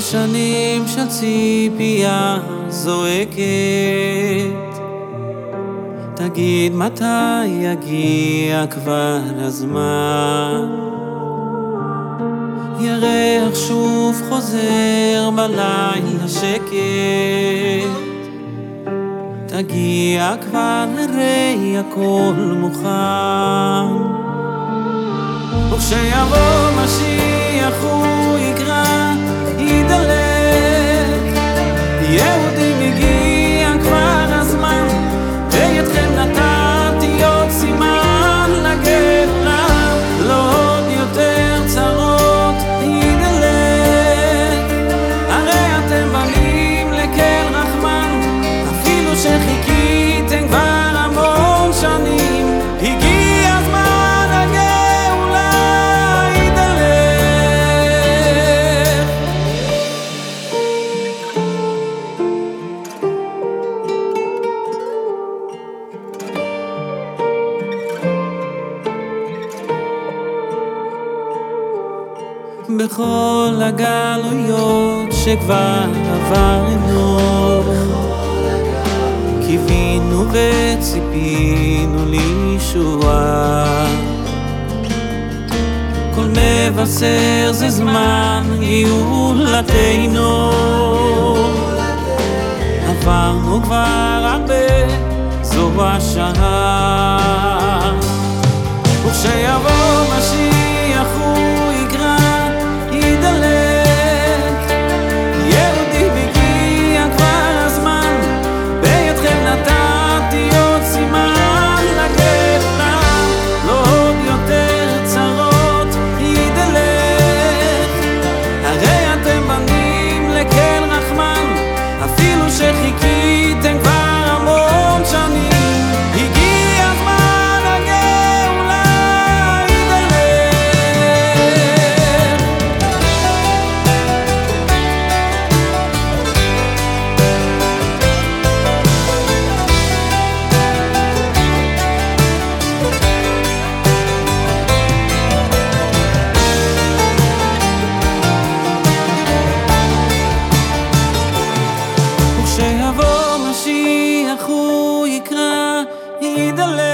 שנים של ציפייה זועקת. תגיד מתי יגיע כבר הזמן? ירח שוב חוזר בלילה שקט. תגיע כבר הרי הכל מוכן. וכשיבוא משיח בכל הגלויות שכבר עברנו. קיווינו וציפינו לישועה. כל מבשר זה זמן גאולתנו עברנו כבר הרבה, זו השעה. וכשיבוא משיח the light.